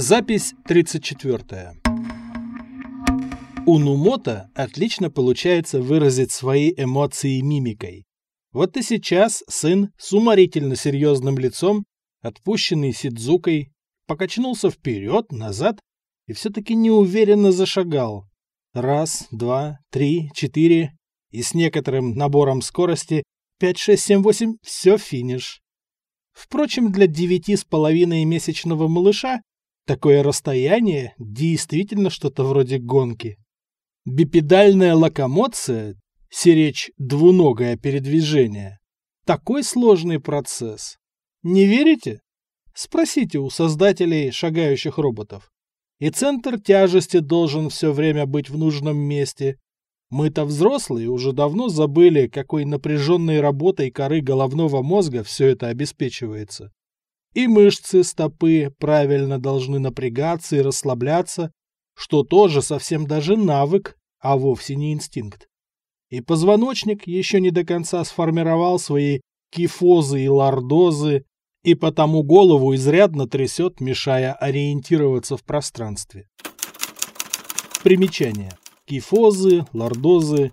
Запись 34. У Нумота отлично получается выразить свои эмоции мимикой. Вот и сейчас сын с уморительно серьезным лицом, отпущенный Сидзукой, покачнулся вперед, назад и все-таки неуверенно зашагал. Раз, два, три, четыре, и с некоторым набором скорости 5, 6, 7, 8 – все финиш. Впрочем, для девяти с половиной месячного малыша такое расстояние действительно что-то вроде гонки. Бипедальная локомоция, сиречь двуногое передвижение, такой сложный процесс. Не верите? Спросите у создателей шагающих роботов. И центр тяжести должен все время быть в нужном месте. Мы-то взрослые уже давно забыли, какой напряженной работой коры головного мозга все это обеспечивается. И мышцы стопы правильно должны напрягаться и расслабляться, что тоже совсем даже навык, а вовсе не инстинкт. И позвоночник еще не до конца сформировал свои кифозы и лордозы, и потому голову изрядно трясет, мешая ориентироваться в пространстве. Примечание. Кифозы, лордозы,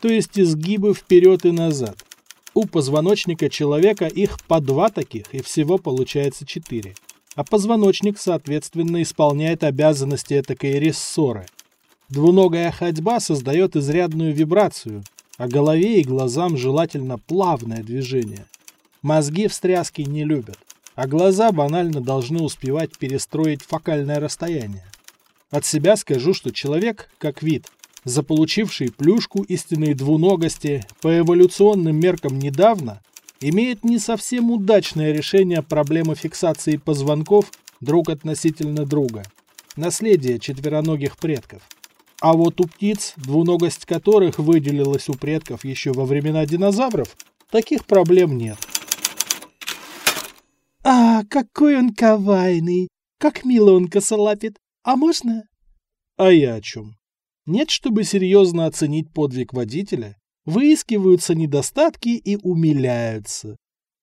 то есть изгибы вперед и назад. У позвоночника человека их по два таких, и всего получается четыре. А позвоночник, соответственно, исполняет обязанности этакой рессоры. Двуногая ходьба создает изрядную вибрацию, а голове и глазам желательно плавное движение. Мозги встряски не любят, а глаза банально должны успевать перестроить фокальное расстояние. От себя скажу, что человек, как вид, заполучивший плюшку истинной двуногости по эволюционным меркам недавно, имеет не совсем удачное решение проблемы фиксации позвонков друг относительно друга, наследие четвероногих предков. А вот у птиц, двуногость которых выделилась у предков еще во времена динозавров, таких проблем нет. «А, какой он кавайный! Как мило он косолапит! А можно?» «А я о чем? Нет, чтобы серьезно оценить подвиг водителя, выискиваются недостатки и умиляются.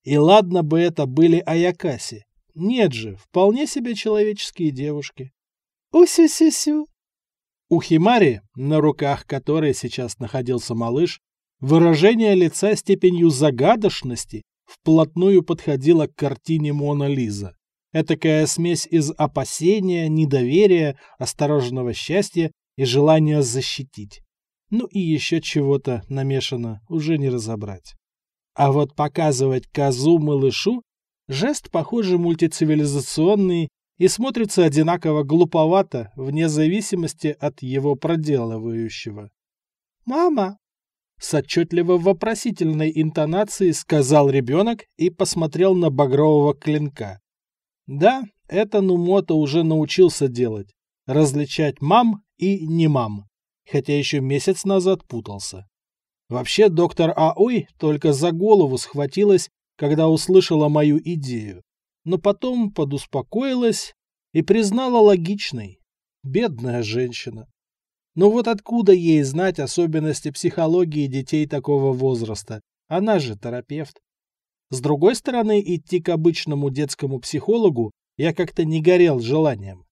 И ладно бы это были Аякаси. Нет же, вполне себе человеческие девушки. Усю-сю-сю. У Химари, на руках которой сейчас находился малыш, выражение лица степенью загадочности вплотную подходило к картине Мона Лиза. Этакая смесь из опасения, недоверия, осторожного счастья и желание защитить. Ну и еще чего-то намешано, уже не разобрать. А вот показывать козу малышу – жест, похоже, мультицивилизационный и смотрится одинаково глуповато, вне зависимости от его проделывающего. «Мама!» С отчетливо вопросительной интонацией сказал ребенок и посмотрел на багрового клинка. Да, это Нумото уже научился делать. Различать мам и не мам, хотя еще месяц назад путался. Вообще доктор Аой только за голову схватилась, когда услышала мою идею, но потом подуспокоилась и признала логичной. Бедная женщина. Но вот откуда ей знать особенности психологии детей такого возраста? Она же терапевт. С другой стороны, идти к обычному детскому психологу я как-то не горел желанием.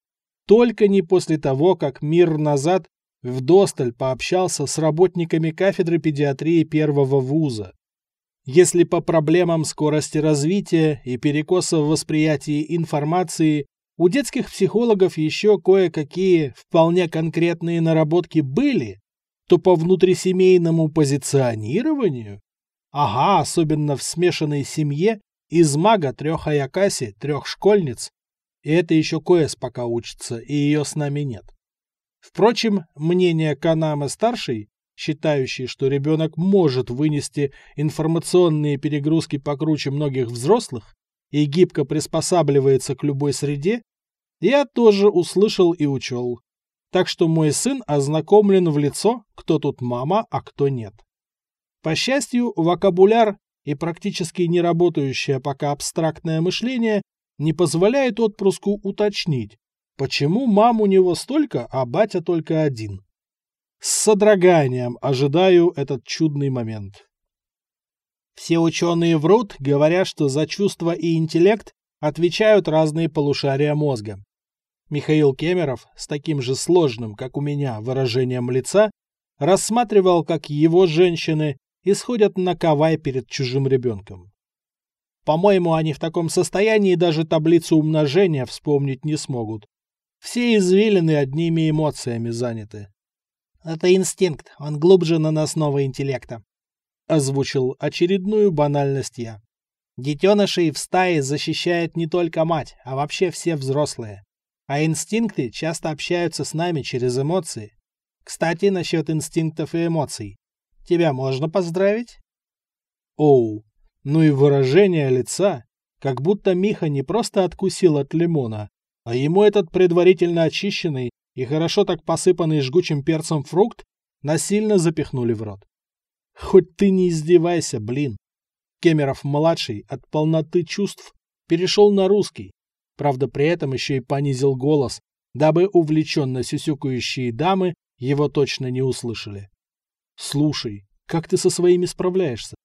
Только не после того, как мир назад вдосталь пообщался с работниками кафедры педиатрии первого вуза. Если по проблемам скорости развития и перекоса в восприятии информации у детских психологов еще кое-какие вполне конкретные наработки были, то по внутрисемейному позиционированию, ага, особенно в смешанной семье, из мага трех Аякаси, трех школьниц, и это еще Коэс пока учится, и ее с нами нет. Впрочем, мнение Канамы-старшей, считающей, что ребенок может вынести информационные перегрузки покруче многих взрослых и гибко приспосабливается к любой среде, я тоже услышал и учел. Так что мой сын ознакомлен в лицо, кто тут мама, а кто нет. По счастью, вокабуляр и практически не работающее пока абстрактное мышление не позволяет отпрыску уточнить, почему мам у него столько, а батя только один. С содроганием ожидаю этот чудный момент. Все ученые врут, говоря, что за чувства и интеллект отвечают разные полушария мозга. Михаил Кемеров с таким же сложным, как у меня, выражением лица рассматривал, как его женщины исходят на кавай перед чужим ребенком. По-моему, они в таком состоянии даже таблицу умножения вспомнить не смогут. Все извилины одними эмоциями заняты. «Это инстинкт, он глубже наносного интеллекта», — озвучил очередную банальность я. Детенышей в стае защищает не только мать, а вообще все взрослые. А инстинкты часто общаются с нами через эмоции. Кстати, насчет инстинктов и эмоций. Тебя можно поздравить? Оу, ну и выражение лица, как будто Миха не просто откусил от лимона, а ему этот предварительно очищенный и хорошо так посыпанный жгучим перцем фрукт насильно запихнули в рот. Хоть ты не издевайся, блин. Кемеров-младший от полноты чувств перешел на русский, правда при этом еще и понизил голос, дабы увлеченно сюсюкающие дамы его точно не услышали. «Слушай, как ты со своими справляешься?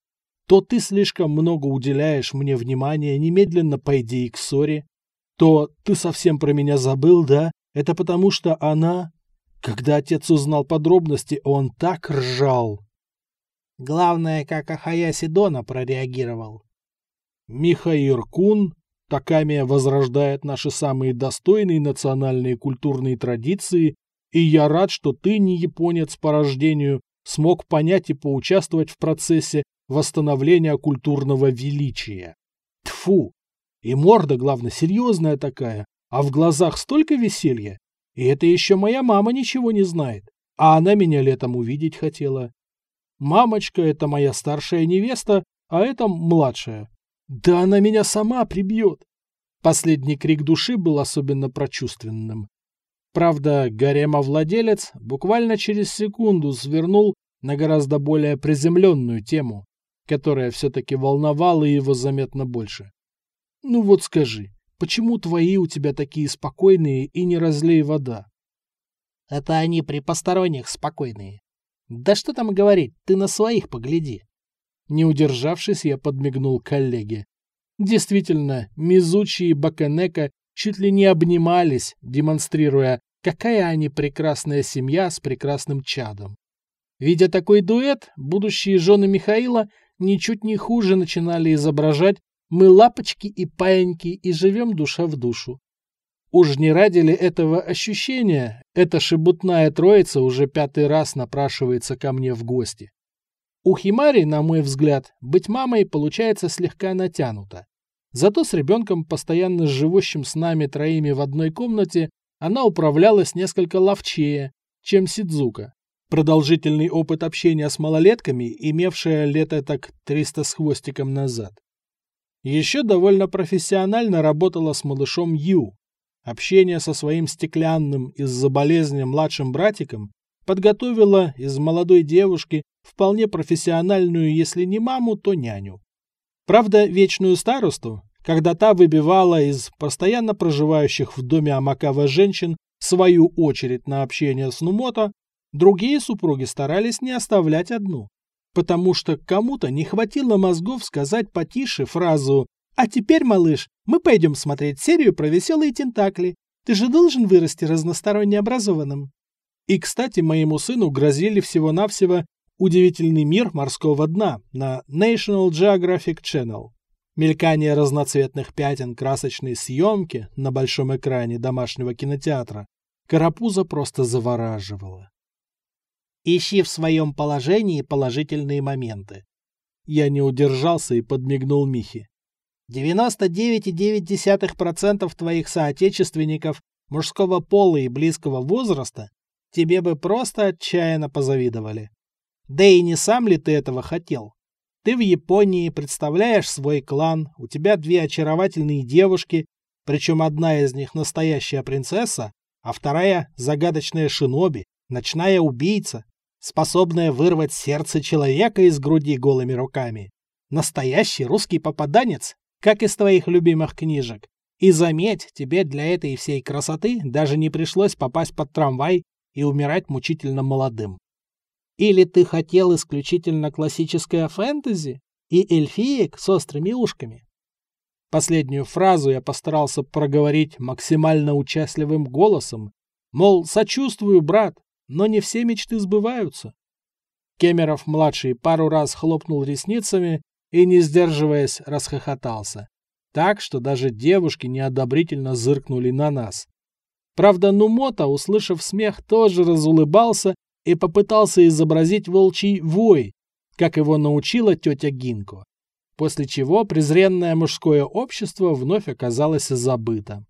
То ты слишком много уделяешь мне внимания, немедленно пойди к ссоре, то ты совсем про меня забыл, да? Это потому что она...» Когда отец узнал подробности, он так ржал. Главное, как Ахаяси Дона прореагировал. Михаил Кун Такамия возрождает наши самые достойные национальные культурные традиции, и я рад, что ты, не японец по рождению, смог понять и поучаствовать в процессе восстановления культурного величия. Тфу! И морда, главное, серьезная такая, а в глазах столько веселья. И это еще моя мама ничего не знает, а она меня летом увидеть хотела. Мамочка — это моя старшая невеста, а это младшая. Да она меня сама прибьет. Последний крик души был особенно прочувственным. Правда, гаремовладелец буквально через секунду свернул на гораздо более приземленную тему, которая все-таки волновала его заметно больше. Ну вот скажи, почему твои у тебя такие спокойные и не разлей вода? Это они при посторонних спокойные. Да что там говорить, ты на своих погляди. Не удержавшись, я подмигнул коллеге. Действительно, Мизучи и Баканека чуть ли не обнимались, демонстрируя, какая они прекрасная семья с прекрасным чадом. Видя такой дуэт, будущие жены Михаила ничуть не хуже начинали изображать «мы лапочки и паиньки и живем душа в душу». Уж не ради ли этого ощущения эта шебутная троица уже пятый раз напрашивается ко мне в гости? У Химари, на мой взгляд, быть мамой получается слегка натянуто. Зато с ребенком, постоянно живущим с нами троими в одной комнате, она управлялась несколько ловчее, чем Сидзука. Продолжительный опыт общения с малолетками, имевшая лето так 300 с хвостиком назад. Еще довольно профессионально работала с малышом Ю, Общение со своим стеклянным из-за болезни младшим братиком подготовило из молодой девушки вполне профессиональную, если не маму, то няню. Правда, вечную старосту, когда та выбивала из постоянно проживающих в доме Амакава женщин свою очередь на общение с Нумото, другие супруги старались не оставлять одну. Потому что кому-то не хватило мозгов сказать потише фразу а теперь, малыш, мы пойдем смотреть серию про веселые тентакли. Ты же должен вырасти разносторонне образованным. И, кстати, моему сыну грозили всего-навсего «Удивительный мир морского дна» на National Geographic Channel. Мелькание разноцветных пятен красочной съемки на большом экране домашнего кинотеатра Карапуза просто завораживало. Ищи в своем положении положительные моменты. Я не удержался и подмигнул Михе. 99,9% твоих соотечественников мужского пола и близкого возраста тебе бы просто отчаянно позавидовали. Да и не сам ли ты этого хотел? Ты в Японии представляешь свой клан, у тебя две очаровательные девушки, причем одна из них настоящая принцесса, а вторая — загадочная шиноби, ночная убийца, способная вырвать сердце человека из груди голыми руками. Настоящий русский попаданец, как из твоих любимых книжек. И заметь, тебе для этой всей красоты даже не пришлось попасть под трамвай и умирать мучительно молодым. Или ты хотел исключительно классическое фэнтези и эльфиек с острыми ушками? Последнюю фразу я постарался проговорить максимально участливым голосом, мол, сочувствую, брат, но не все мечты сбываются. Кемеров-младший пару раз хлопнул ресницами и, не сдерживаясь, расхохотался. Так, что даже девушки неодобрительно зыркнули на нас. Правда, Нумота, услышав смех, тоже разулыбался и попытался изобразить волчий вой, как его научила тетя Гинко после чего презренное мужское общество вновь оказалось забыто.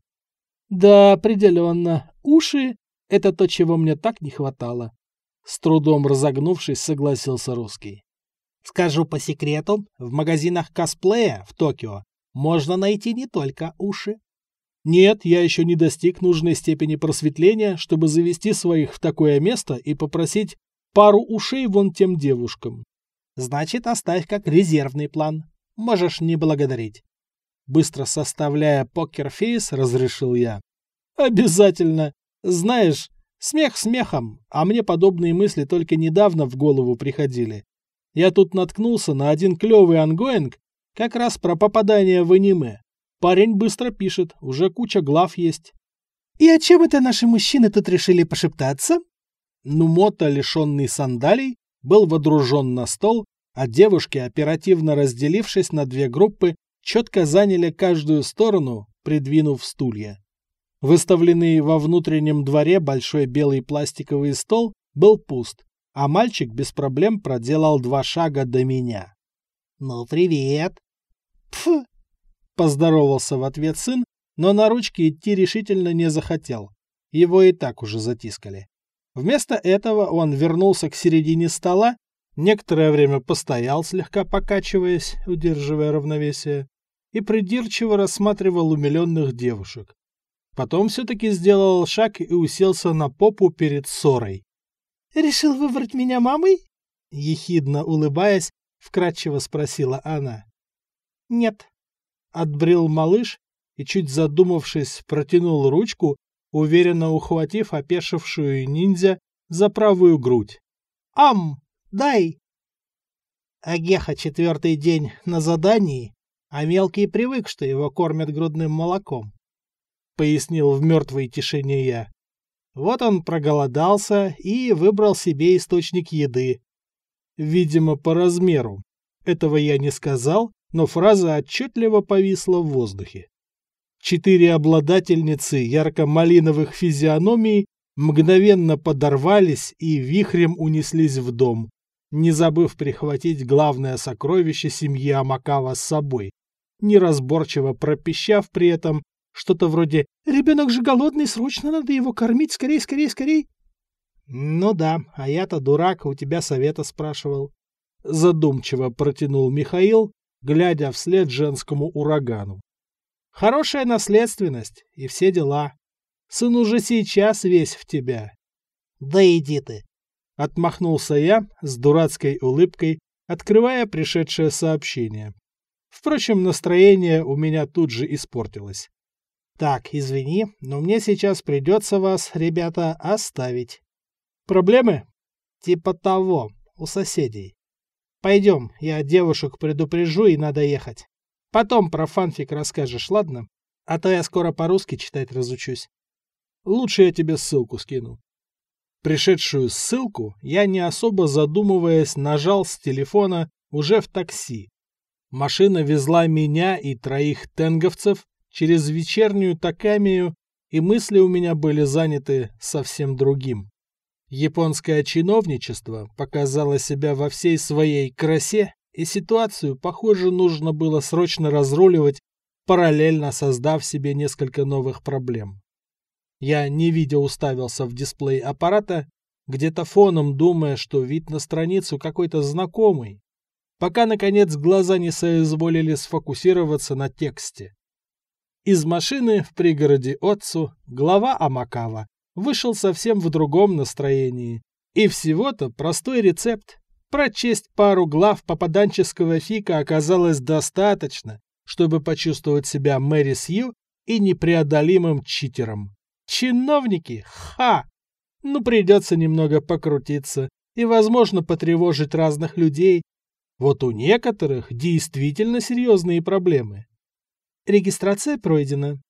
Да, определенно, уши — это то, чего мне так не хватало. С трудом разогнувшись, согласился русский. Скажу по секрету, в магазинах косплея в Токио можно найти не только уши. Нет, я еще не достиг нужной степени просветления, чтобы завести своих в такое место и попросить пару ушей вон тем девушкам. Значит, оставь как резервный план. Можешь не благодарить. Быстро составляя poker face, разрешил я. Обязательно. Знаешь, смех смехом, а мне подобные мысли только недавно в голову приходили. Я тут наткнулся на один клевый ongoing, как раз про попадание в аниме. Парень быстро пишет, уже куча глав есть. «И о чем это наши мужчины тут решили пошептаться?» Нумото, лишенный сандалий, был водружен на стол а девушки, оперативно разделившись на две группы, четко заняли каждую сторону, придвинув стулья. Выставленный во внутреннем дворе большой белый пластиковый стол был пуст, а мальчик без проблем проделал два шага до меня. «Ну, привет!» «Пф!» — поздоровался в ответ сын, но на ручки идти решительно не захотел. Его и так уже затискали. Вместо этого он вернулся к середине стола Некоторое время постоял, слегка покачиваясь, удерживая равновесие, и придирчиво рассматривал умиленных девушек. Потом все-таки сделал шаг и уселся на попу перед ссорой. «Решил выбрать меня мамой?» Ехидно улыбаясь, вкратчиво спросила она. «Нет». Отбрил малыш и, чуть задумавшись, протянул ручку, уверенно ухватив опешившую ниндзя за правую грудь. «Ам!» Дай!» А Геха четвертый день на задании, а мелкий привык, что его кормят грудным молоком. Пояснил в мертвой тишине я. Вот он проголодался и выбрал себе источник еды. Видимо, по размеру. Этого я не сказал, но фраза отчетливо повисла в воздухе. Четыре обладательницы ярко-малиновых физиономий мгновенно подорвались и вихрем унеслись в дом, не забыв прихватить главное сокровище семьи Амакава с собой, неразборчиво пропищав при этом что-то вроде «Ребенок же голодный, срочно надо его кормить, скорей, скорей, скорей!» «Ну да, а я-то дурак, у тебя совета спрашивал». Задумчиво протянул Михаил, глядя вслед женскому урагану. «Хорошая наследственность и все дела. Сын уже сейчас весь в тебя». «Да иди ты!» Отмахнулся я с дурацкой улыбкой, открывая пришедшее сообщение. Впрочем, настроение у меня тут же испортилось. Так, извини, но мне сейчас придется вас, ребята, оставить. Проблемы? Типа того, у соседей. Пойдем, я девушек предупрежу и надо ехать. Потом про фанфик расскажешь, ладно? А то я скоро по-русски читать разучусь. Лучше я тебе ссылку скину. Пришедшую ссылку я, не особо задумываясь, нажал с телефона уже в такси. Машина везла меня и троих тенговцев через вечернюю Такамию, и мысли у меня были заняты совсем другим. Японское чиновничество показало себя во всей своей красе, и ситуацию, похоже, нужно было срочно разруливать, параллельно создав себе несколько новых проблем. Я не видя уставился в дисплей аппарата, где-то фоном думая, что вид на страницу какой-то знакомый, пока, наконец, глаза не соизволили сфокусироваться на тексте. Из машины в пригороде Отцу глава Амакава вышел совсем в другом настроении. И всего-то простой рецепт. Прочесть пару глав попаданческого фика оказалось достаточно, чтобы почувствовать себя Мэри Сью и непреодолимым читером. Чиновники? Ха! Ну, придется немного покрутиться и, возможно, потревожить разных людей. Вот у некоторых действительно серьезные проблемы. Регистрация пройдена,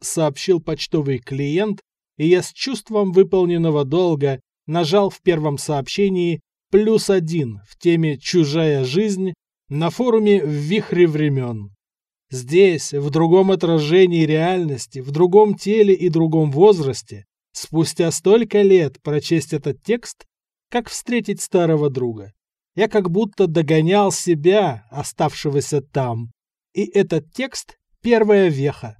сообщил почтовый клиент, и я с чувством выполненного долга нажал в первом сообщении плюс один в теме «Чужая жизнь» на форуме «В вихре времен». Здесь, в другом отражении реальности, в другом теле и другом возрасте, спустя столько лет прочесть этот текст, как встретить старого друга. Я как будто догонял себя, оставшегося там. И этот текст — первая веха.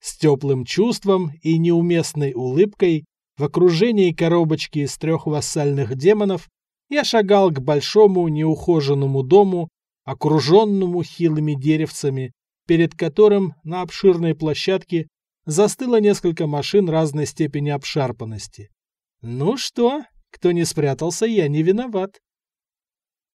С теплым чувством и неуместной улыбкой в окружении коробочки из трех вассальных демонов я шагал к большому неухоженному дому, окруженному хилыми деревцами, перед которым на обширной площадке застыло несколько машин разной степени обшарпанности. Ну что, кто не спрятался, я не виноват.